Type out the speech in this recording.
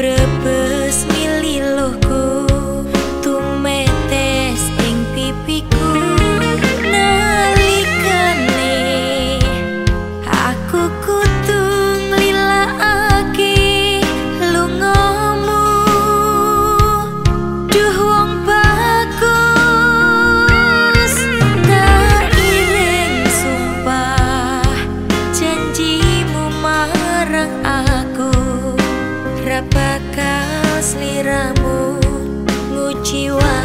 Câmbră bakal sliramu nguciwak